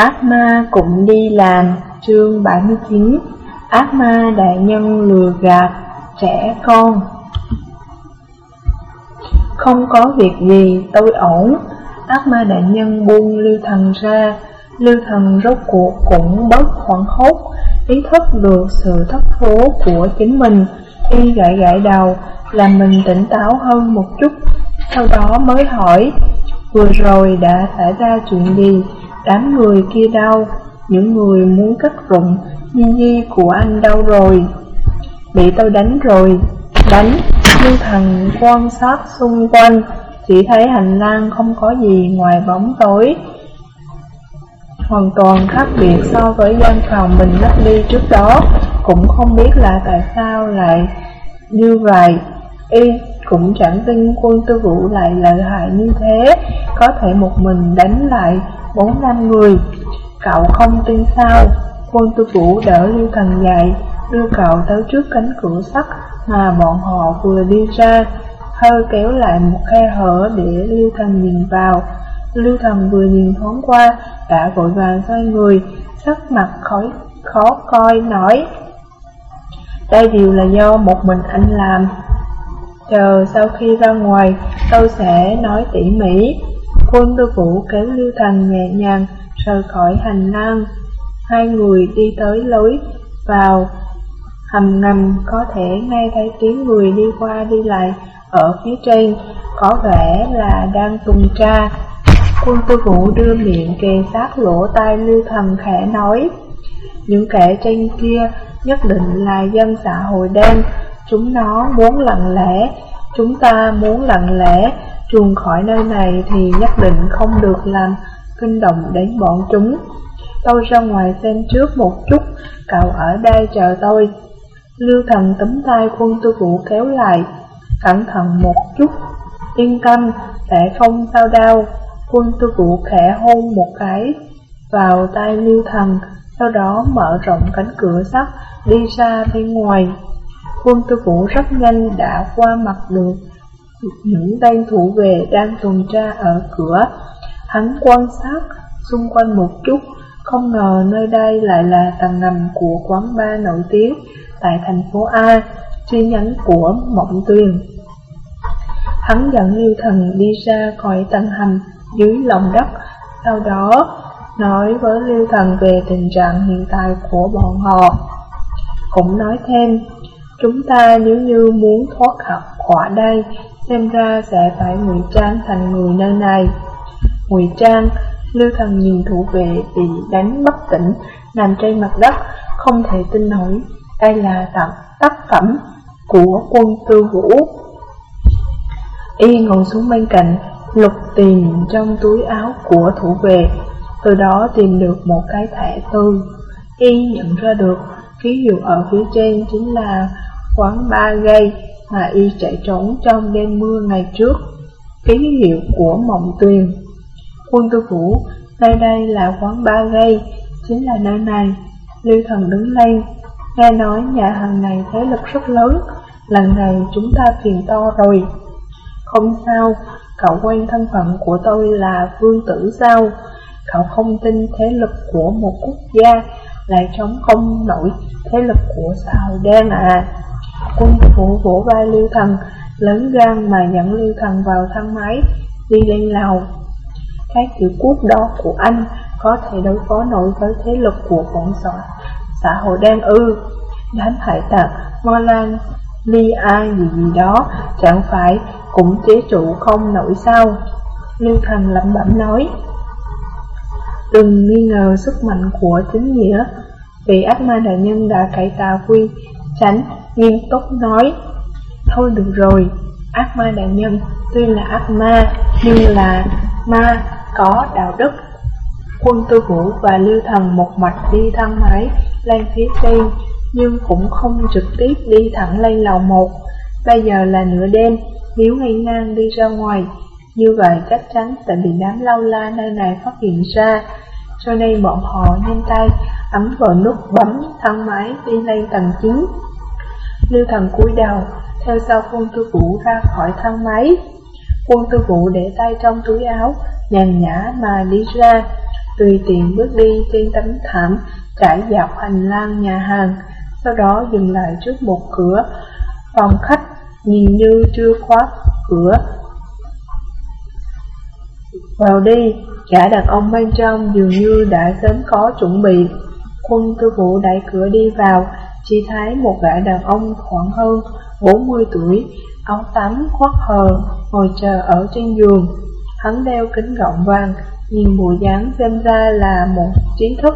Ác ma cũng đi làm, chương 79 Ác ma đại nhân lừa gạt, trẻ con. Không có việc gì, tôi ổn. Ác ma đại nhân buông lưu thần ra. Lưu thần rốt cuộc cũng bớt hoảng hốt. Ý thức được sự thất thố của chính mình Y gãi gãi đầu, làm mình tỉnh táo hơn một chút. Sau đó mới hỏi Vừa rồi đã xảy ra chuyện gì? Đám người kia đâu Những người muốn cắt rụng, Nhi nhi, của anh đâu rồi. Bị tôi đánh rồi. Đánh, Nhưng thằng quan sát xung quanh Chỉ thấy hành lang không có gì ngoài bóng tối. Hoàn toàn khác biệt so với gian phòng mình lắp đi trước đó. Cũng không biết là tại sao lại như vậy. Y cũng chẳng tin quân tư vũ lại lợi hại như thế. Có thể một mình đánh lại bốn năm người. Cậu không tin sao? Quân tư vũ đỡ Lưu Thần dậy Đưa cậu tới trước cánh cửa sắt Mà bọn họ vừa đi ra. Hơi kéo lại một khe hở để Lưu Thần nhìn vào. Lưu Thần vừa nhìn thoáng qua, Đã vội vàng xoay người, Sắc mặt khói, khó coi, nói, Đây đều là do một mình anh làm. Chờ sau khi ra ngoài Tôi sẽ nói tỉ mỉ Quân tư vũ kéo Lưu Thành nhẹ nhàng rời khỏi hành lang. Hai người đi tới lối vào hầm ngầm có thể nghe thấy tiếng người đi qua đi lại ở phía trên, có vẻ là đang tuần tra. Quân tư vũ đưa miệng kề sát lỗ tai Lưu Thần khẽ nói, những kẻ trên kia nhất định là dân xã hội đen, chúng nó muốn lặng lẽ, chúng ta muốn lặng lẽ, chuồn khỏi nơi này thì nhất định không được làm kinh động đến bọn chúng. Tôi ra ngoài xem trước một chút, cậu ở đây chờ tôi. Lưu thần tấm tay quân tư vũ kéo lại, cẩn thận một chút, yên tâm, sẽ không sao đau. Quân tư vũ khẽ hôn một cái vào tay lưu thần, sau đó mở rộng cánh cửa sắt đi ra bên ngoài. Quân tư vũ rất nhanh đã qua mặt được những tên thủ về đang tuần tra ở cửa. Hắn quan sát xung quanh một chút, không ngờ nơi đây lại là tầng ngầm của quán bar nổi tiếng tại thành phố A, chi nhánh của Mộng Tuyền. Hắn dẫn Lưu Thần đi ra khỏi tầng hầm dưới lòng đất, sau đó nói với Lưu Thần về tình trạng hiện tại của bọn họ. Cũng nói thêm, chúng ta nếu như muốn thoát khỏi đây xem ra sẽ phải ngụy trang thành người nơi này. Ngụy trang, Lưu Thần nhìn thủ vệ bị đánh bất tỉnh, nằm trên mặt đất, không thể tin nổi. Đây là tác phẩm của quân tư vũ. Y ngồi xuống bên cạnh, lục tìm trong túi áo của thủ vệ, từ đó tìm được một cái thẻ tư. Y nhận ra được ký hiệu ở phía trên chính là quán ba gây mà y chạy trốn trong đêm mưa ngày trước. Ký hiệu của mộng tuyền. Quân tư vũ, nơi đây là quán ba gây, chính là nơi này. Lưu thần đứng lên, nghe nói nhà hàng này thế lực rất lớn, lần này chúng ta phiền to rồi. Không sao, cậu quen thân phận của tôi là vương tử sao? Cậu không tin thế lực của một quốc gia lại chống không nổi thế lực của xã hội đen à? Quân phủ vỗ vai Lưu Thần, lớn gan mà dẫn Lưu Thần vào thang máy, đi lên lầu. Các kiểu quốc đó của anh có thể đối phó nổi với thế lực của bọn xã, xã hội đen ư. Đám hải tặc, Molan, Ly ai gì gì đó, chẳng phải cũng chế trụ không nổi sao. Lưu Thần lẩm bẩm nói. Đừng nghi ngờ sức mạnh của chính nghĩa, vì ác ma đại nhân đã cải tạo quy tránh nghiêm túc nói Thôi được rồi, ác ma đại nhân tuy là ác ma nhưng là ma có đạo đức. Quân tư vũ và lưu thần một mạch đi thang máy lên phía trên Nhưng cũng không trực tiếp đi thẳng lên lầu một. Bây giờ là nửa đêm, nếu ngay ngang đi ra ngoài. Như vậy chắc chắn sẽ bị đám lâu la nơi này phát hiện ra. Cho nên bọn họ nhanh tay ấn vào nút bấm thang máy đi lên tầng 9 Lưu thần cúi đầu, theo sau quân tư vũ ra khỏi thang máy. Quân tư vũ để tay trong túi áo, nhàn nhã mà đi ra, tùy tiện bước đi trên tấm thảm trải dọc hành lang nhà hàng, sau đó dừng lại trước một cửa phòng khách nhìn như chưa khóa cửa. Vào đi, cả đàn ông bên trong dường như đã sớm có chuẩn bị. Quân tư vũ đẩy cửa đi vào, chỉ thấy một gã đàn ông khoảng hơn 40 tuổi, áo tắm khoác hờ, ngồi chờ ở trên giường. Hắn đeo kính gọng vàng, nhìn bộ dáng xem ra là một trí thức.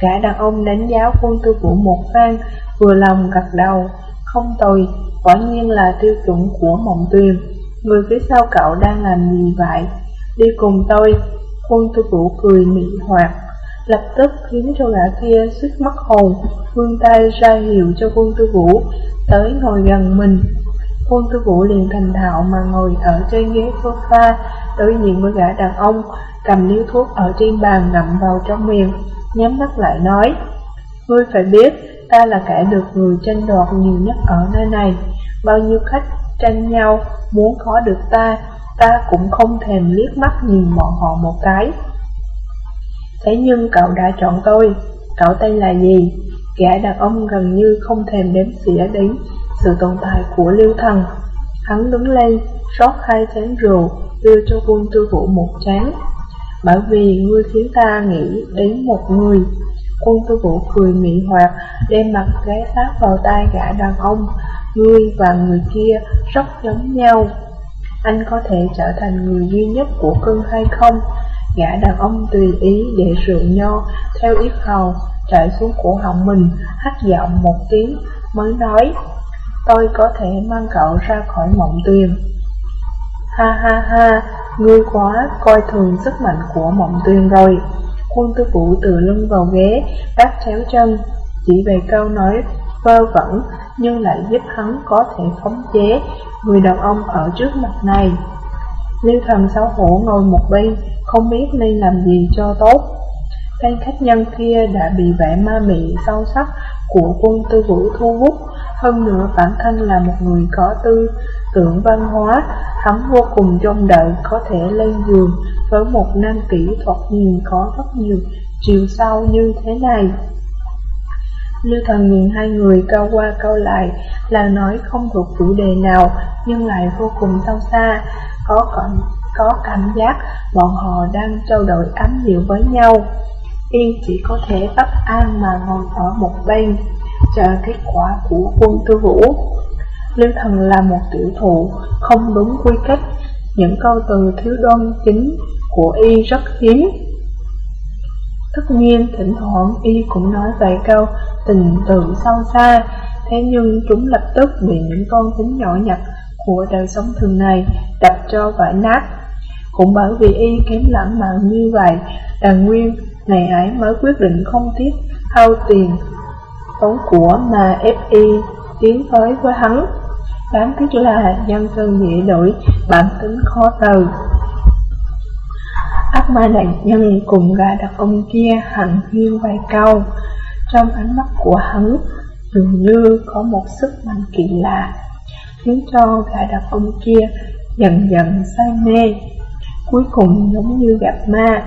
Cả đàn ông đánh giá quân tư vũ một phan, vừa lòng gật đầu, không tồi, quả nhiên là tiêu chuẩn của mộng tuyền. Người phía sau cậu đang làm gì vậy? Đi cùng tôi, quân tư vũ cười mị hoạt, lập tức khiến cho gã kia suýt mất hồn, vươn tay ra hiệu cho quân tư vũ, tới ngồi gần mình. Quân tư vũ liền thành thạo mà ngồi ở trên ghế sofa, đối diện với gã đàn ông, cầm điếu thuốc ở trên bàn ngậm vào trong miệng, nhắm mắt lại nói, Ngươi phải biết, ta là kẻ được người tranh đoạt nhiều nhất ở nơi này, bao nhiêu khách tranh nhau, muốn có được ta, ta cũng không thèm liếc mắt nhìn bọn họ một cái. Thế nhưng cậu đã chọn tôi, cậu tên là gì? Gã đàn ông gần như không thèm đếm xỉa đến sự tồn tại của lưu thần. Hắn đứng lên, rót hai chén rượu, đưa cho quân tư vũ một chén. Bởi vì ngươi khiến ta nghĩ đến một người. Quân tư vũ cười mị hoạt, đem mặt ghé sát vào tay gã đàn ông. Ngươi và người kia rất giống nhau. Anh có thể trở thành người duy nhất của cưng hay không? Gã đàn ông tùy ý để rượu nho theo yết hầu chạy xuống cổ họng mình, hắt giọng một tiếng mới nói Tôi có thể mang cậu ra khỏi mộng tuyền. Ha ha ha, ngươi quá coi thường sức mạnh của mộng tuyền rồi. Quân tư vũ từ lưng vào ghế, đáp chéo chân Chỉ về câu nói vơ vẩn nhưng lại giúp hắn có thể khống chế người đàn ông ở trước mặt này. Lưu thần xấu hổ ngồi một bên, không biết nên làm gì cho tốt. Tên khách nhân kia đã bị vẻ ma mị sâu sắc của quân tư vũ thu hút. Hơn nữa bản thân là một người có tư tưởng văn hóa Hắn vô cùng trông đợi có thể lên giường với một nam kỹ thuật nhìn có rất nhiều chiều sâu như thế này. Lưu thần nhìn hai người câu qua câu lại là nói không thuộc chủ đề nào nhưng lại vô cùng sâu xa có cảm, có cảm giác bọn họ đang trao đổi ám hiệu với nhau Yên chỉ có thể bất an mà ngồi ở một bên, chờ kết quả của quân tư vũ. Lưu thần là một tiểu thụ, không đúng quy cách, những câu từ thiếu đoan chính của y rất hiếm. Tất nhiên, thỉnh thoảng y cũng nói vài câu tình tự sâu xa, thế nhưng chúng lập tức bị những con tính nhỏ nhặt của đời sống thường ngày đập cho vải nát. Cũng bởi vì y kém lãng mạn như vậy, đàn nguyên ngày ấy mới quyết định không tiếc hao tiền tốn của mà FI tiến tới với hắn. Đáng tiếc là dân sơn dễ đổi, bản tính khó từ. Ác ma nạn nhân cùng gà đặc ông kia hẳn huyên vài câu, trong ánh mắt của hắn dường như có một sức mạnh kỳ lạ, khiến cho gã đàn ông kia dần dần say mê, cuối cùng giống như gặp ma.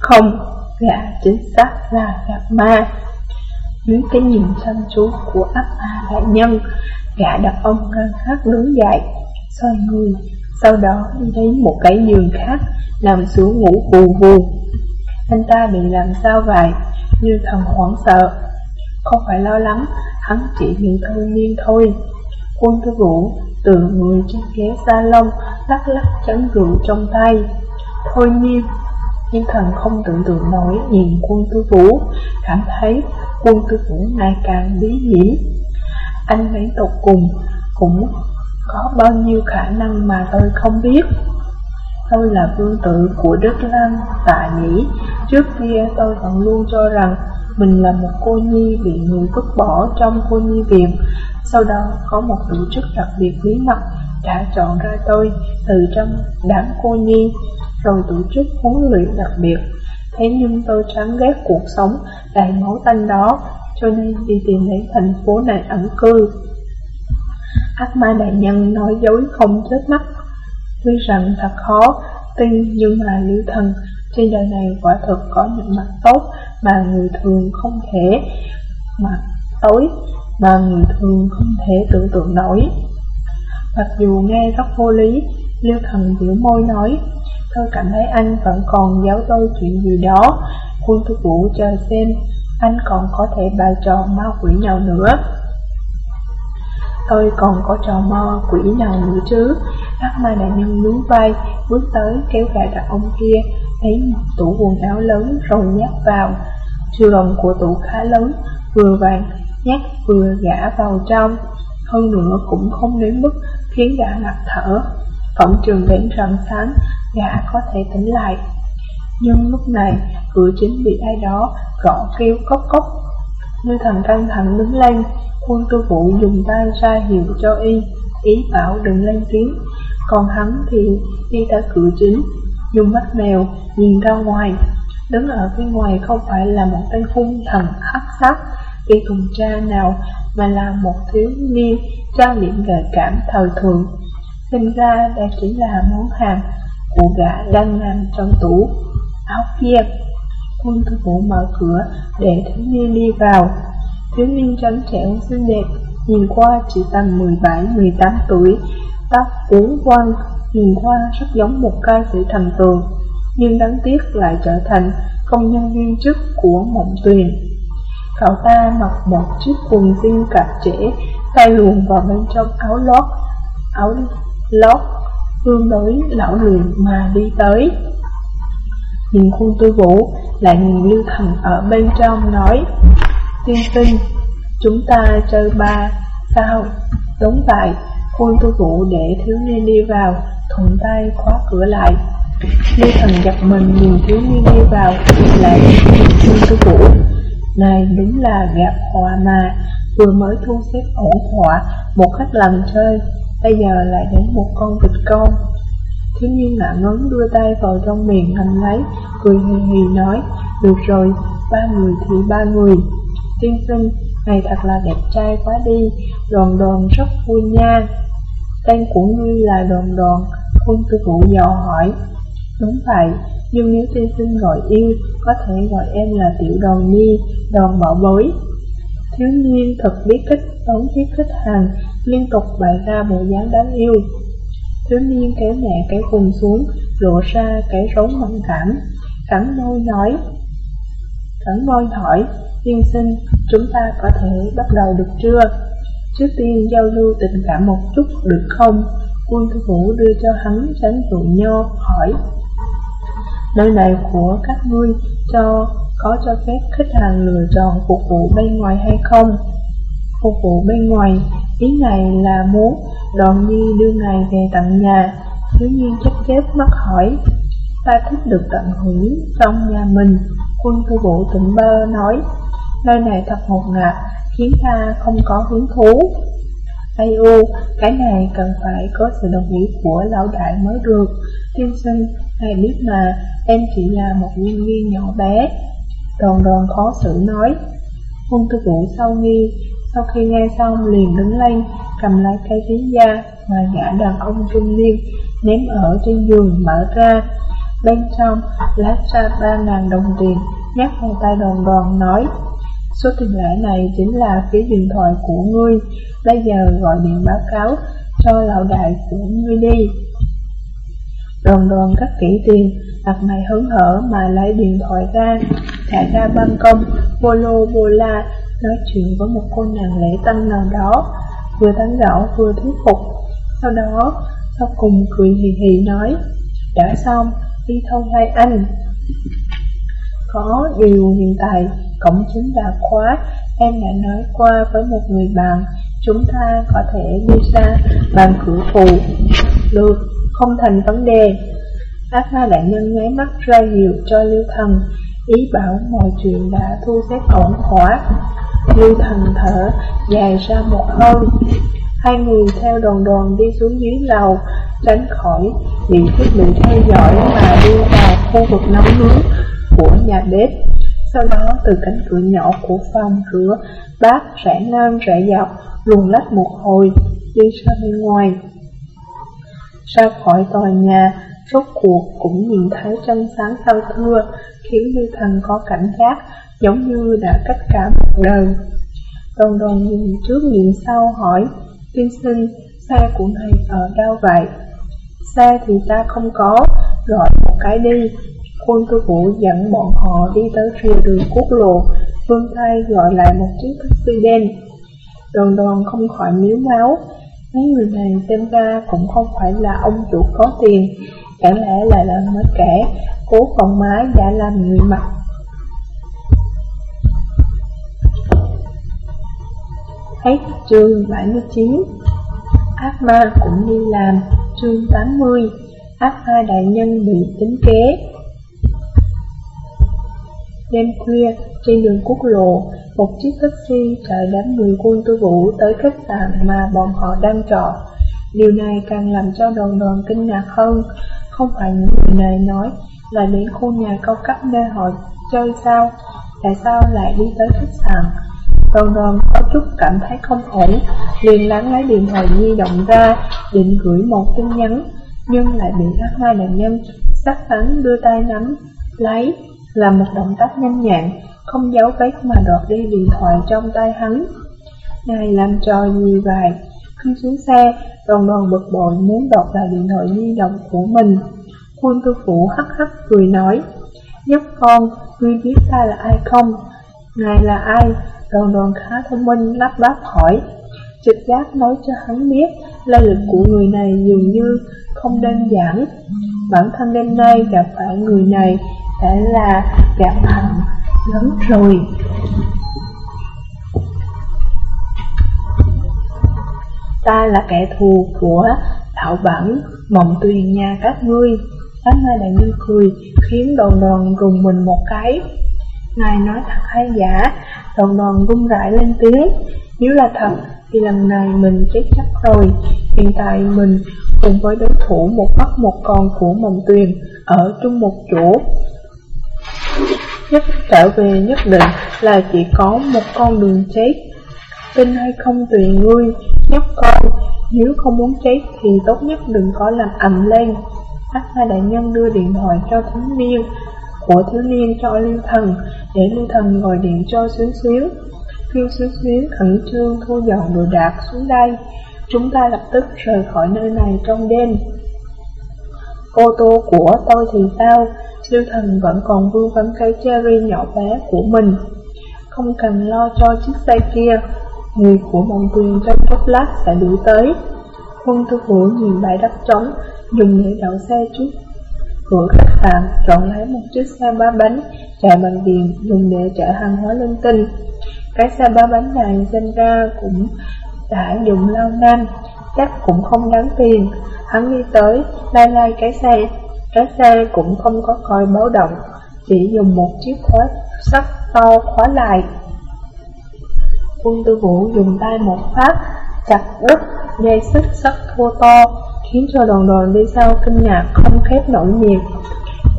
Không, gã chính xác là gặp ma. Dưới cái nhìn chăm chú của ác ma đại nhân, gã đàn ông ngang khắc đứng dậy, xoay người, sau đó đi đến một cái giường khác, nằm xuống ngủ vù vù. Anh ta bị làm sao vậy? Như thần hoảng sợ. Không phải lo lắng, hắn chỉ bị thôi miên thôi. Quân tư vũ từ người trên ghế salon lắc lắc chén rượu trong tay. Thôi nhiên nhưng thần không tưởng tượng nổi nhìn quân tư vũ, cảm thấy quân tư vũ ngày càng bí hiểm. Anh ấy tục cùng cũng có bao nhiêu khả năng mà tôi không biết. Tôi là vương tử của Đức lăng tại Nhĩ, trước kia tôi vẫn luôn cho rằng mình là một cô nhi bị người vứt bỏ trong cô nhi viện. Sau đó có một tổ chức đặc biệt bí mật đã chọn ra tôi từ trong đám cô nhi rồi tổ chức huấn luyện đặc biệt. Thế nhưng tôi chán ghét cuộc sống đầy máu tanh đó, cho nên đi tìm đến thành phố này ẩn cư. Ác ma đại nhân nói dối không chết mắt. Tuy rằng thật khó tin nhưng mà lưu thần Trên đời này quả thực có những mặt tốt mà người thường không thể mặt tối mà người thường không thể tưởng tượng nổi. Mặc dù nghe rất vô lý, Liêu Thần biểu môi nói, tôi cảm thấy anh vẫn còn giáo tôi chuyện gì đó, quân thư vũ chờ xem, anh còn có thể bài trò ma quỷ nào nữa. Tôi còn có trò mo quỷ nào nữa chứ Ác ma đại nhân nhún vai Bước tới kéo gã đàn ông kia Lấy một tủ quần áo lớn rồi nhét vào Trường của tủ khá lớn Vừa vàng nhát vừa gã vào trong Hơn nữa cũng không đến mức khiến gã ngập thở. Phẩm trường đến rạng sáng Gã có thể tỉnh lại. Nhưng lúc này cửa chính bị ai đó gõ kêu cốc cốc Như thần căng thẳng đứng lên Quân tư vũ dùng tay ra hiệu cho y, ý bảo đừng lên tiếng, còn hắn thì đi tới cửa chính, dùng mắt mèo nhìn ra ngoài. Đứng ở bên ngoài không phải là một tên hung thần hắc sắc đi tuần tra nào, mà là một thiếu niên trang điểm gợi cảm thời thượng. Xem ra đây chỉ là món hàng của gã đang nằm trong tủ áo kia. Quân thư vũ mở cửa để thiếu niên đi vào, thiếu niên trắng trẻo xinh đẹp, nhìn qua chỉ tầm 17-18 tuổi, tóc uốn quăng, nhìn qua rất giống một ca sĩ thần tường, nhưng đáng tiếc lại trở thành công nhân viên chức của mộng tuyền. Cậu ta mặc một chiếc quần jean cạp trễ, tay luồn vào bên trong áo lót, áo lót, tương đối lão luyện mà đi tới. Nhìn khuôn tư vũ, lại nhìn lưu thần ở bên trong nói, Tiên sinh, chúng ta chơi ba, sao? Đúng vậy, khuôn tư vũ để thiếu niên đi vào, thuận tay khóa cửa lại. lưu thần giật mình nhìn thiếu niên đi vào, lại nhìn khuôn tư vũ. Này đúng là gặp họa mà, vừa mới thu xếp ổn thỏa một khách lần chơi, bây giờ lại đến một con vịt con. Thiếu niên ngạ ngấn đưa tay vào trong miệng hành lấy, cười hì hì nói, được rồi, ba người thì ba người. Tiên sinh, này thật là đẹp trai quá đi, đòn đòn rất vui nha. Tên của ngươi là đòn đòn, quân tư vụ dò hỏi. Đúng vậy, nhưng nếu tiên sinh gọi yêu, có thể gọi em là tiểu đòn nhi, đòn bỏ bối. Thiếu niên thật biết thích đón tiếp khách hàng, liên tục bày ra bộ dáng đáng yêu. Thiếu niên kéo nhẹ cái quần xuống, lộ ra cái rốn mẫn cảm, cắn môi nói. Cắn môi hỏi, tiên sinh, chúng ta có thể bắt đầu được chưa? Trước tiên giao lưu tình cảm một chút được không? Quân thư vũ đưa cho hắn tránh rượu nho, hỏi Nơi này của các ngươi cho có cho phép khách hàng lựa chọn phục vụ bên ngoài hay không? Phục vụ bên ngoài, ý này là muốn đoàn nhi đưa ngài về tận nhà Thiếu nhiên chết chết mắt hỏi Ta thích được tận hưởng trong nhà mình Quân thư vũ tỉnh bơ nói Nơi này thật ngột ngạt, khiến ta không có hứng thú. Ai u, cái này cần phải có sự đồng ý của lão đại mới được. Tiên sinh, Ai biết mà, em chỉ là một nhân viên nhỏ bé. Đòn đòn khó xử nói. Quân tư vũ sau nghi, sau khi nghe xong liền đứng lên, cầm lấy cây ví da mà gã đàn ông trung niên ném ở trên giường mở ra. Bên trong lát ra ba ngàn đồng tiền, nhắc vào tay đòn đòn nói. Số tiền lẻ này chính là phí điện thoại của ngươi, bây giờ gọi điện báo cáo cho lão đại của ngươi đi. Đòn đòn cắt kỹ tiền, mặt mày hứng hở mà lấy điện thoại ra, thả ra ban công, vô lô vô la, nói chuyện với một cô nàng lễ tân nào đó, vừa tán gẫu vừa thuyết phục. Sau đó, sau cùng cười hì hì nói, đã xong, đi thôi hai anh. Có điều hiện tại cổng chính đã khóa, em đã nói qua với một người bạn, chúng ta có thể đi ra bằng cửa phụ. Được, không thành vấn đề. Ác ma đại nhân nháy mắt ra hiệu cho Lưu Thần, ý bảo mọi chuyện đã thu xếp ổn thỏa. Lưu Thần thở, dài ra một hơi. Hai người theo đoàn đoàn đi xuống dưới lầu, tránh khỏi bị thiết bị theo dõi mà đi vào khu vực nóng nướng của nhà bếp. Sau đó từ cánh cửa nhỏ của phòng rửa, bác rẽ ngang rẽ dọc, luồn lách một hồi, đi ra bên ngoài. Ra khỏi tòa nhà, rốt cuộc cũng nhìn thấy chân sáng sao thưa, khiến Lưu Thần có cảm giác giống như đã cách cả một đời. Đoàn đoàn nhìn trước nhìn sau hỏi, tiên sinh, xe của thầy ở đâu vậy? Xe thì ta không có, gọi một cái đi. Quân tư vũ dẫn bọn họ đi tới rìa đường quốc lộ, vương tay gọi lại một chiếc taxi đen. Đoàn đoàn không khỏi miếu máu, mấy người này xem ra cũng không phải là ông chủ có tiền, chẳng lẽ lại là mấy kẻ cố phòng mái giả làm người mặt. Hết chương 79 Ác ma cũng đi làm. Chương 80 Ác ma đại nhân bị tính kế. Đêm khuya, trên đường quốc lộ, một chiếc taxi chở đám người quân tư vũ tới khách sạn mà bọn họ đang trọ. Điều này càng làm cho đoàn đoàn kinh ngạc hơn. Không phải những người này nói là đến khu nhà cao cấp nơi họ chơi sao? Tại sao lại đi tới khách sạn? Đoàn đoàn có chút cảm thấy không ổn, liền lắng lấy điện thoại di động ra, định gửi một tin nhắn, nhưng lại bị các hai nạn nhân sắc bắn đưa tay nắm, lấy, là một động tác nhanh nhẹn, không giấu vết mà đoạt đi điện thoại trong tay hắn. Ngài làm trò gì vậy? Khi xuống xe, đoàn đoàn bực bội muốn đọc lại điện thoại di động của mình. Quân tư phủ hắc hắc cười nói, nhóc con, ngươi biết ta là ai không? Ngài là ai? Đoàn đoàn khá thông minh lắp bắp hỏi. Trực giác nói cho hắn biết lai lịch của người này dường như không đơn giản. Bản thân đêm nay gặp phải người này đã là gặp thần lớn rồi. Ta là kẻ thù của đạo bản mộng tuyền nhà các ngươi. đám ma đại nhân cười khiến đòn đòn rùng mình một cái. Ngài nói thật hay giả, đòn đòn rung rãi lên tiếng. Nếu là thật thì lần này mình chết chắc rồi. Hiện tại mình cùng với đối thủ một bắt một con của mộng tuyền ở chung một chỗ nhất trở về nhất định là chỉ có một con đường chết. Tin hay không tùy ngươi, nhóc con, nếu không muốn chết thì tốt nhất đừng có làm ầm lên. Ác ma đại nhân đưa điện thoại cho thiếu niên, của thiếu niên cho lưu thần, để lưu thần gọi điện cho xuyến xuyến. Phiêu xuyến xuyến khẩn trương thu dọn đồ đạc xuống đây. Chúng ta lập tức rời khỏi nơi này trong đêm. Ô tô của tôi thì sao? Lưu Thần vẫn còn vương vấn cái cherry nhỏ bé của mình. Không cần lo cho chiếc xe kia, người của mộng quyền trong chốc lát sẽ đuổi tới. Quân tư vũ nhìn bãi đất trống, dùng để đậu xe trước. Cửa khách sạn chọn lấy một chiếc xe ba bánh chạy bằng điện dùng để chở hàng hóa linh tinh. Cái xe ba bánh này sinh ra cũng đã dùng lâu năm, chắc cũng không đáng tiền. Hắn đi tới, lai lai cái xe, cái xe cũng không có coi báo động, chỉ dùng một chiếc khóa sắt to khóa lại. Quân tư vũ dùng tay một phát, chặt đứt dây xích sắt thô to, khiến cho đoàn đoàn đi sau kinh ngạc không khép nổi miệng.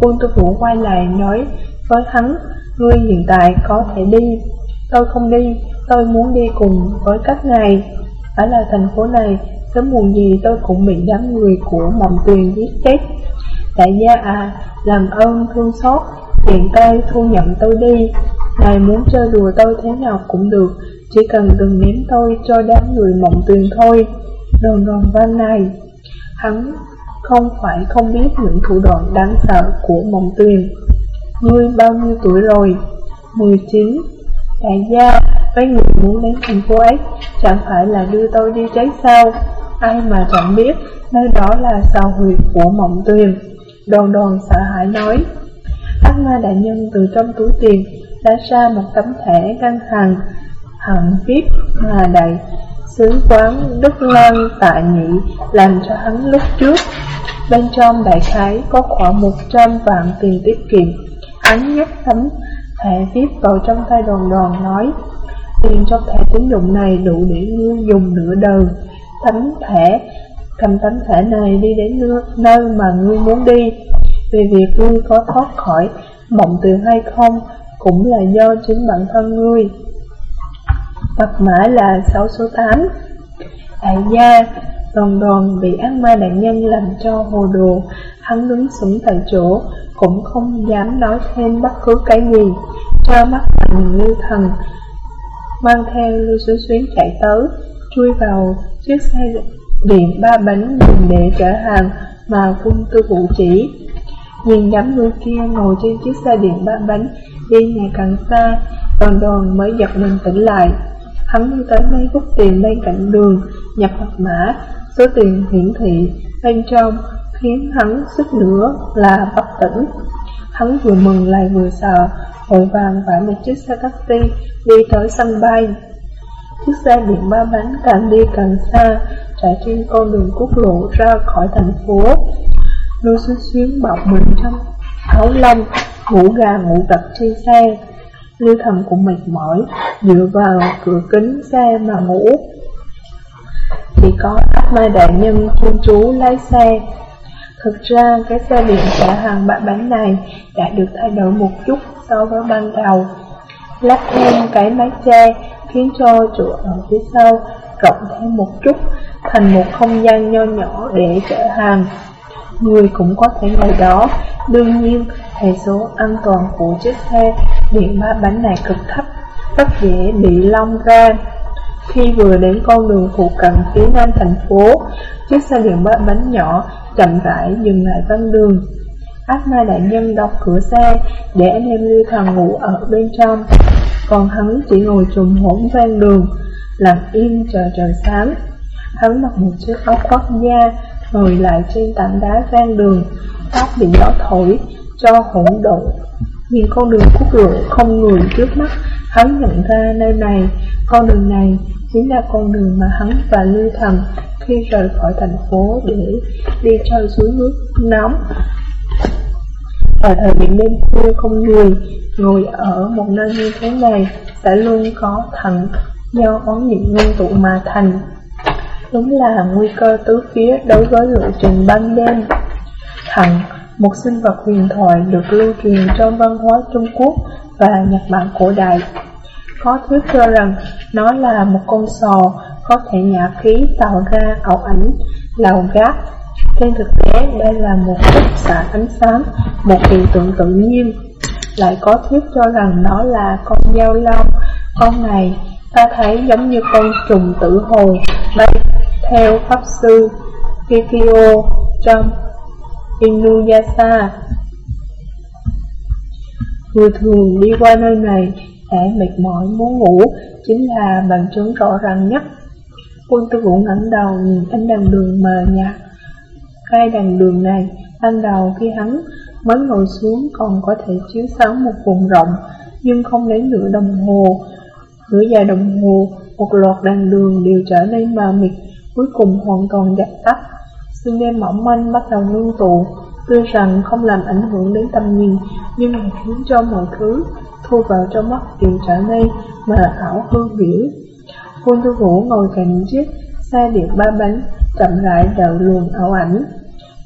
Quân tư vũ quay lại nói với hắn, ngươi hiện tại có thể đi, tôi không đi, tôi muốn đi cùng với các ngài. Ở là thành phố này, sớm muộn gì tôi cũng bị đám người của mộng tuyền giết chết. Đại gia à, làm ơn thương xót, tiện tay thu nhận tôi đi. Ngài muốn chơi đùa tôi thế nào cũng được, chỉ cần đừng ném tôi cho đám người mộng tuyền thôi. Đồn đồn văn này, hắn không phải không biết những thủ đoạn đáng sợ của mộng tuyền. Ngươi bao nhiêu tuổi rồi? 19. Đại gia, mấy người muốn đến thành phố ấy, chẳng phải là đưa tôi đi cháy sao? Ai mà chẳng biết, nơi đó là sao huyệt của mộng tuyền. Đòn đòn sợ hãi nói. Ác ma đại nhân từ trong túi tiền Đã ra một tấm thẻ ngân hàng Hẳn viết mà đại Sứ quán Đức Lan tạ nhị Làm cho hắn lúc trước. Bên trong đại khái có khoảng 100 vạn tiền tiết kiệm. Hắn nhắc tấm thẻ viết vào trong tay đòn đòn nói, Tiền trong thẻ tín dụng này đủ để ngươi dùng nửa đời. Tấm thẻ Cầm tấm thẻ này đi đến nơi mà ngươi muốn đi. Về việc ngươi có thoát khỏi mộng từ hay không Cũng là do chính bản thân ngươi. Mật mã là 6 số 8 Đại gia Đòn đòn bị ác ma nạn nhân làm cho hồ đồ Hắn đứng sững tại chỗ, cũng không dám nói thêm bất cứ cái gì, cho mắt thành lưu thần, mang theo lưu xuyến xuyến chạy tới, chui vào chiếc xe điện ba bánh dùng để chở hàng mà quân tư vụ chỉ. Nhìn đám người kia ngồi trên chiếc xe điện ba bánh đi ngày càng xa, đoàn đoàn mới giật mình tỉnh lại. Hắn đi tới mấy rút tiền bên cạnh đường, nhập mật mã, số tiền hiển thị bên trong khiến hắn suýt nữa là bất tỉnh. Hắn vừa mừng lại vừa sợ, vội vàng phải một chiếc xe taxi đi tới sân bay. Chiếc xe điện ba bánh càng đi càng xa, chạy trên con đường quốc lộ ra khỏi thành phố. Lưu xuyên xuyến bọc mình trong áo lông, ngủ gà ngủ gật trên xe. Lưu thần cũng mệt mỏi, dựa vào cửa kính xe mà ngủ. Chỉ có ác mai đại nhân chuyên chú lái xe. Thực ra cái xe điện chở hàng bạc bánh này đã được thay đổi một chút so với ban đầu. Lắp thêm cái mái che khiến cho chỗ ở phía sau rộng thêm một chút thành một không gian nho nhỏ để chở hàng. Người cũng có thể ngồi đó, đương nhiên hệ số an toàn của chiếc xe điện ba bánh này cực thấp, rất dễ bị long ra. Khi vừa đến con đường phụ cận phía nam thành phố, chiếc xe điện ba bánh nhỏ chậm rãi dừng lại ven đường. Ác ma đại nhân đóng cửa xe để anh em lưu thần ngủ ở bên trong, còn hắn chỉ ngồi trùm hỗn ven đường, lặng im chờ trời sáng. Hắn mặc một chiếc áo khoác da, ngồi lại trên tảng đá ven đường, tóc bị gió thổi, cho hỗn độn. Nhìn con đường quốc lộ không người trước mắt, hắn nhận ra nơi này, con đường này chính là con đường mà hắn và Lưu Thần khi rời khỏi thành phố để đi chơi suối nước nóng. Ở thời điểm đêm khuya không người, ngồi ở một nơi như thế này sẽ luôn có thần do oán nghiệp nguyên tụ mà thành. Đúng là nguy cơ tứ phía đối với lộ trình ban đêm. Thằng một sinh vật huyền thoại được lưu truyền trong văn hóa Trung Quốc và Nhật Bản cổ đại. Có thuyết cho rằng nó là một con sò có thể nhả khí tạo ra ảo ảnh, lào gác. Trên thực tế, đây là một bức xạ ánh sáng, một hiện tượng tự nhiên. Lại có thuyết cho rằng nó là con dao long. Con này ta thấy giống như con trùng tử hồi bay theo pháp sư Kikyo trong Inuyasha. Người thường đi qua nơi này đã mệt mỏi muốn ngủ chính là bằng chứng rõ ràng nhất. Quân tư vũ ngẩng đầu nhìn ánh đèn đường mờ nhạt. Hai đèn đường này, ban đầu khi hắn mới ngồi xuống còn có thể chiếu sáng một vùng rộng, nhưng không lấy nửa đồng hồ. Nửa giờ đồng hồ, một loạt đèn đường đều trở nên mờ mịt, cuối cùng hoàn toàn dập tắt. Sương đêm mỏng manh bắt đầu ngưng tụ, tuy rằng không làm ảnh hưởng đến tầm nhìn, nhưng lại khiến cho mọi thứ thu vào trong mắt đều trở nên mờ ảo hư biểu. Quân thư vũ ngồi cạnh chiếc xe điện ba bánh, chậm rãi đợi luồng ảo ảnh.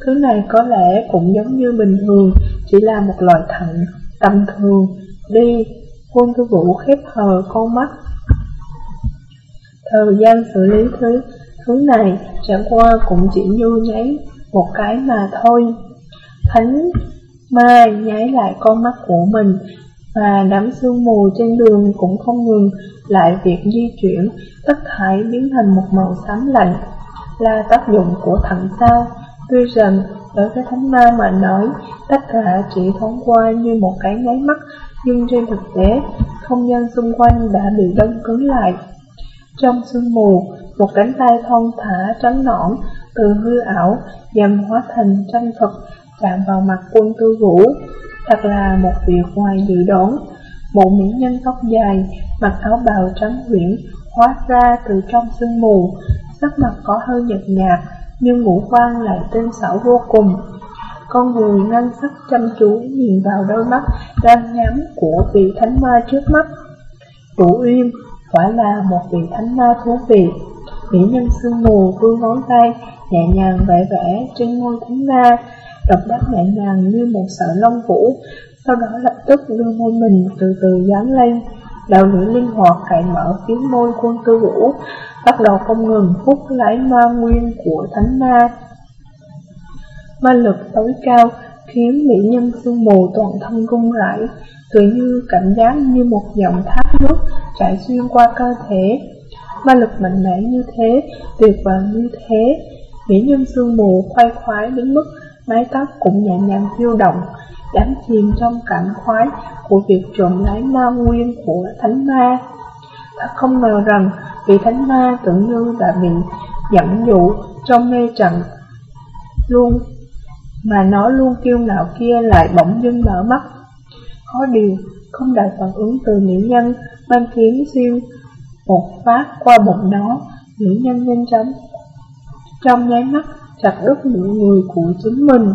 Thứ này có lẽ cũng giống như bình thường, chỉ là một loại thận tầm thường. Đi, quân thư vũ khép hờ con mắt. Thời gian xử lý thứ thứ này chẳng qua cũng chỉ như nháy một cái mà thôi. Thánh Mai nháy lại con mắt của mình, và đám sương mù trên đường cũng không ngừng lại việc di chuyển, tất thải biến thành một màu xám lạnh, là tác dụng của thận sao. Tuy rằng, đối với thánh ma mà nói, tất cả chỉ thoáng qua như một cái nháy mắt, nhưng trên thực tế, không gian xung quanh đã bị đông cứng lại. Trong sương mù, một cánh tay thon thả trắng nõn từ hư ảo dần hóa thành chân thực chạm vào mặt quân tư vũ. Thật là một việc ngoài dự đoán. Một mỹ nhân tóc dài, mặc áo bào trắng huyễn, hóa ra từ trong sương mù, sắc mặt có hơi nhợt nhạt, nhưng ngũ quan lại tinh xảo vô cùng. Con người ngân sắc chăm chú nhìn vào đôi mắt đang nhắm của vị thánh ma trước mắt. Chủ uyên quả là một vị thánh ma thú vị. Mỹ nhân sương mù vươn ngón tay, nhẹ nhàng vẽ vẽ trên môi thánh ma, động tác nhẹ nhàng như một sợi lông vũ, sau đó lập tức đưa môi mình từ từ dán lên, đầu nữ linh hoạt cạy mở phía môi quân tư vũ, bắt đầu không ngừng hút lấy ma nguyên của thánh ma ma lực tối cao khiến mỹ nhân sương mù toàn thân run rẩy, tự như cảm giác như một dòng thác nước chảy xuyên qua cơ thể. Ma lực mạnh mẽ như thế, tuyệt vời như thế, mỹ nhân sương mù khoai khoái đến mức mái tóc cũng nhẹ nhàng phiêu động, đắm chìm trong cảm khoái của việc trộm lấy ma nguyên của thánh ma. Thật không ngờ rằng vị thánh ma tưởng như đã bị dẫn dụ trong mê trận luôn mà nó luôn kiêu ngạo kia lại bỗng dưng mở mắt. Có điều, không đợi phản ứng từ mỹ nhân, mang kiếm siêu một phát qua bụng nó, mỹ nhân nhanh chóng. Trong nháy mắt, chặt đứt nửa người của chính mình.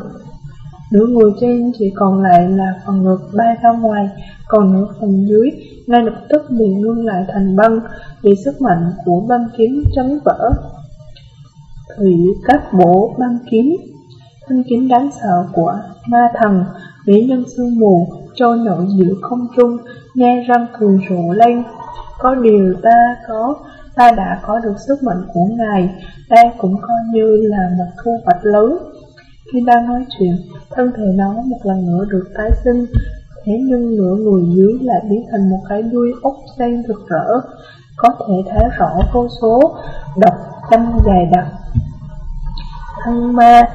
Nửa người trên chỉ còn lại là phần ngực bay ra ngoài, còn nửa phần dưới ngay lập tức bị ngưng lại thành băng, bị sức mạnh của băng kiếm chấn vỡ. Thủy cắt bổ băng kiếm thân kiếm đáng sợ của ma thần, mỹ nhân sương mù, trôi nổi giữa không trung, nghe răng cười rộ lên. Có điều ta có, ta đã có được sức mạnh của ngài, đây cũng coi như là một thu hoạch lớn. Khi đang nói chuyện, thân thể nó một lần nữa được tái sinh, thế nhưng nửa người dưới lại biến thành một cái đuôi ốc xanh rực rỡ, có thể thấy rõ vô số độc tâm dài đặc. Thân ma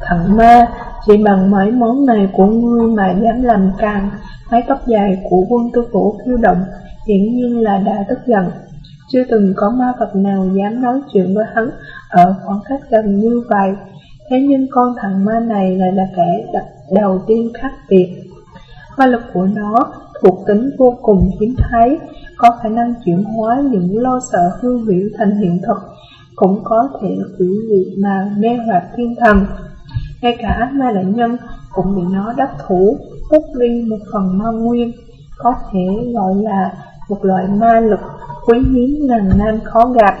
Thằng ma, chỉ bằng mấy món này của ngươi mà dám làm càng, mái tóc dài của quân tư vũ khiêu động, hiển nhiên là đã tức giận. Chưa từng có ma vật nào dám nói chuyện với hắn ở khoảng cách gần như vậy, thế nhưng con thằng ma này lại là kẻ đầu tiên khác biệt. Ma lực của nó thuộc tính vô cùng hiếm thấy, có khả năng chuyển hóa những lo sợ hư biểu thành hiện thực, cũng có thể quỷ dị mà mê hoặc thiên thần. Ngay cả ma đại nhân cũng bị nó đắc thủ, hút đi một phần ma nguyên, có thể gọi là một loại ma lực quý hiếm ngàn nam khó gặp.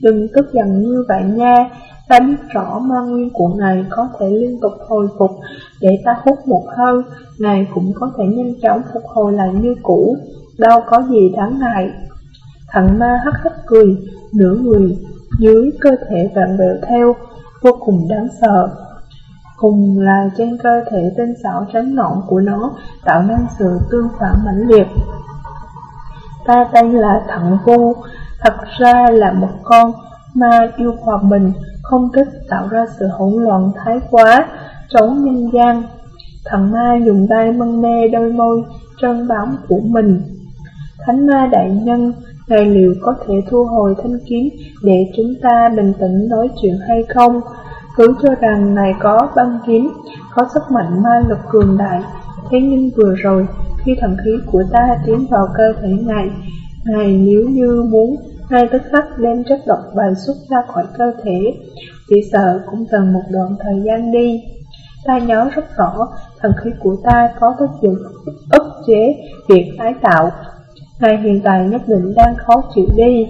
Đừng tức giận như vậy nha, ta biết rõ ma nguyên của ngài có thể liên tục hồi phục, để ta hút một hơi, ngài cũng có thể nhanh chóng phục hồi lại như cũ, đâu có gì đáng ngại. Thằng ma hắc hắc cười, nửa người dưới cơ thể vặn vẹo theo, vô cùng đáng sợ. Cùng là trên cơ thể tinh xảo trắng nõn của nó tạo nên sự tương phản mãnh liệt. Ta tên là Thận Vu, thật ra là một con ma yêu hòa bình, không thích tạo ra sự hỗn loạn thái quá, trốn nhân gian. Thần ma dùng tay mân mê đôi môi trơn bóng của mình. Thánh ma đại nhân, ngài liệu có thể thu hồi thanh kiếm để chúng ta bình tĩnh nói chuyện hay không? Cứ cho rằng này có băng kiếm, có sức mạnh ma lực cường đại. Thế nhưng vừa rồi, khi thần khí của ta tiến vào cơ thể ngài, ngài nếu như muốn ngay tức khắc đem chất độc bài xuất ra khỏi cơ thể, chỉ sợ cũng cần một đoạn thời gian đi. Ta nhớ rất rõ, thần khí của ta có tác dụng ức chế việc tái tạo. Ngài hiện tại nhất định đang khó chịu đi.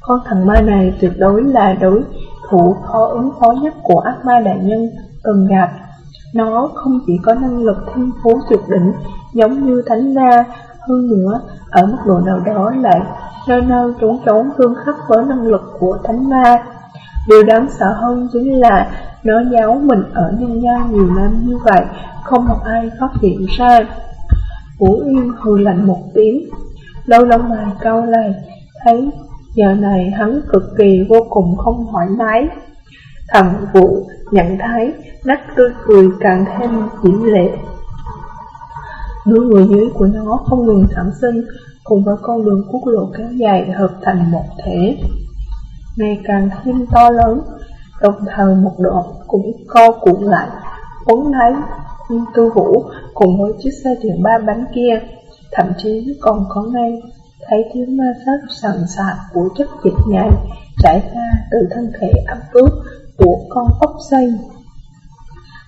Con thần ma này tuyệt đối là đối thủ khó ứng phó nhất của ác ma đại nhân từng gặp. Nó không chỉ có năng lực thiên phú tuyệt đỉnh giống như thánh ma, hơn nữa ở mức độ nào đó lại nơi nơi trốn trốn tương khắc với năng lực của thánh ma. Điều đáng sợ hơn chính là nó giấu mình ở nhân gian nhiều năm như vậy, không một ai phát hiện ra. Vũ Yên hừ lạnh một tiếng, lâu lâu mài câu lại, thấy Giờ này hắn cực kỳ vô cùng không thoải mái. Thầm vụ nhận thấy nách tươi cười càng thêm diễm lệ. Nửa người dưới của nó không ngừng sản sinh, Cùng với con đường quốc lộ kéo dài hợp thành một thể. Ngày càng thêm to lớn, Đồng thời một đoạn cũng co cuộn lại Quấn lấy tư vũ cùng với chiếc xe điện ba bánh kia, Thậm chí còn có ngay thấy tiếng ma sát sần sạc của chất dịch nhảy chảy ra từ thân thể ấm ướt của con ốc xây.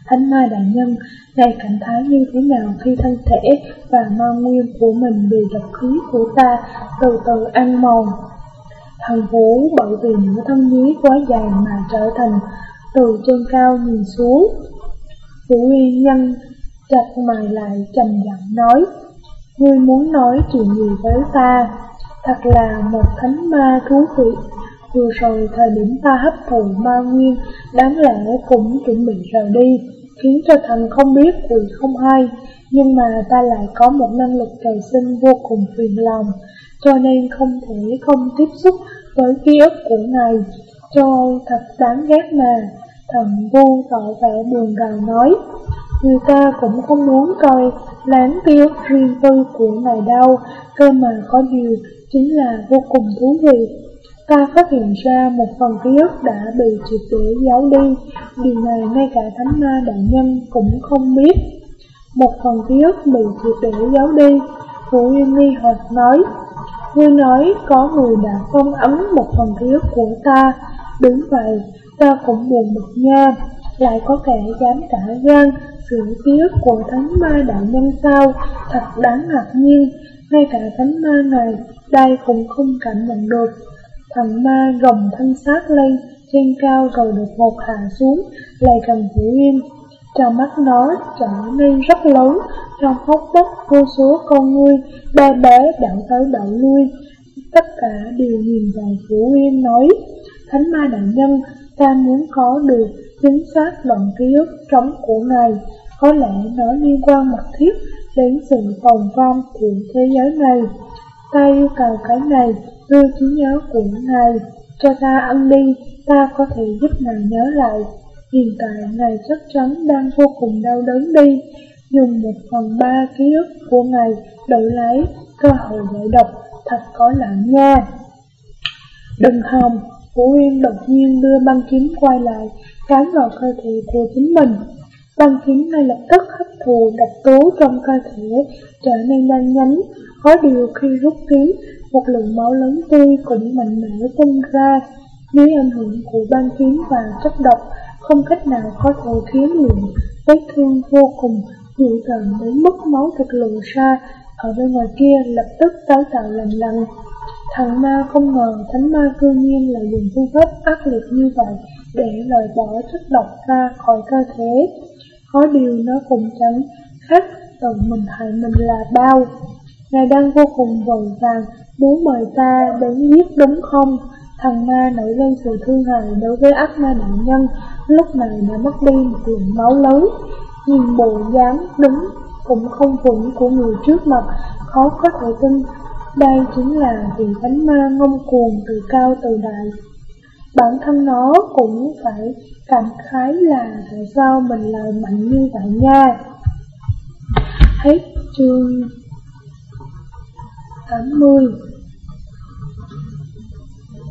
Thánh ma đại nhân, ngài cảm thấy như thế nào khi thân thể và ma nguyên của mình bị độc khí của ta từ từ ăn mòn? Thần vũ bởi vì nửa thân dưới quá dài mà trở thành từ trên cao nhìn xuống. Vũ Uy nhân chặt mày lại trầm giọng nói, Ngươi muốn nói chuyện gì với ta? Thật là một thánh ma thú vị. Vừa rồi thời điểm ta hấp thụ ma nguyên, đáng lẽ cũng chuẩn bị rời đi, khiến cho thần không biết quỷ không hay, nhưng mà ta lại có một năng lực trời sinh vô cùng phiền lòng, cho nên không thể không tiếp xúc với ký ức của ngài. Cho thật đáng ghét mà, thần vô tỏ vẻ buồn gào nói. Người ta cũng không muốn coi láng ký riêng tư của mày đâu, cơ mà có điều chính là vô cùng thú vị. Ta phát hiện ra một phần ký ức đã bị triệt để giấu đi, điều này ngay cả thánh ma đại nhân cũng không biết. Một phần ký ức bị triệt để giấu đi, Vũ Yên nghi hoặc nói, Ngươi nói có người đã phong ấn một phần ký ức của ta, đúng vậy, ta cũng buồn bực nha, lại có kẻ dám cả gan sự ký ức của thánh ma đại nhân sao, thật đáng ngạc nhiên, ngay cả thánh ma này đây cũng không cảm nhận được. Thằng ma gồng thân xác lên trên cao rồi đột một hạ xuống, lại gần Vũ Yên. Trong mắt nó trở nên rất lớn, trong hốc mắt vô số con ngươi, ba bé đảo tới đảo lui. Tất cả đều nhìn vào Vũ Yên nói, Thánh ma đại nhân, ta muốn có được chính xác đoạn ký ức trống của ngài, có lẽ nó liên quan mật thiết đến sự tồn vong của thế giới này. Ta yêu cầu cái này đưa trí nhớ của ngài cho ta ăn đi, ta có thể giúp ngài nhớ lại. Hiện tại ngài chắc chắn đang vô cùng đau đớn đi, dùng một phần ba ký ức của ngài đổi lấy cơ hội giải độc, thật có lạ nha. Đừng hòng, Vũ Uyên đột nhiên đưa băng kiếm quay lại, cán vào cơ thể của chính mình. Băng kiếm ngay lập tức hấp thụ độc tố trong cơ thể, trở nên đen nhánh, có điều khi rút kiếm, một lượng máu lớn tươi cũng mạnh mẽ tung ra. Dưới ảnh hưởng của băng kiếm và chất độc, không cách nào có thể khiến lượng vết thương vô cùng dữ dằn đến mức máu thực lượng ra, ở bên ngoài kia lập tức tái tạo lần lần. Thằng ma không ngờ thánh ma cư nhiên là dùng phương pháp ác liệt như vậy để loại bỏ chất độc ra khỏi cơ thể. Có điều nó cũng chẳng khác tự mình hại mình là bao. Ngài đang vô cùng vội vàng muốn mời ta đến giết đúng không? Thằng ma nổi lên sự thương hại đối với ác ma đạo nhân, lúc này đã mất đi một lượng máu lớn. Nhìn bộ dáng đứng cũng không vững của người trước mặt, khó có thể tin đây chính là vị thánh ma ngông cuồng từ cao từ đại. Bản thân nó cũng phải cảm khái là tại sao mình lại mạnh như vậy nha. Hết chương 80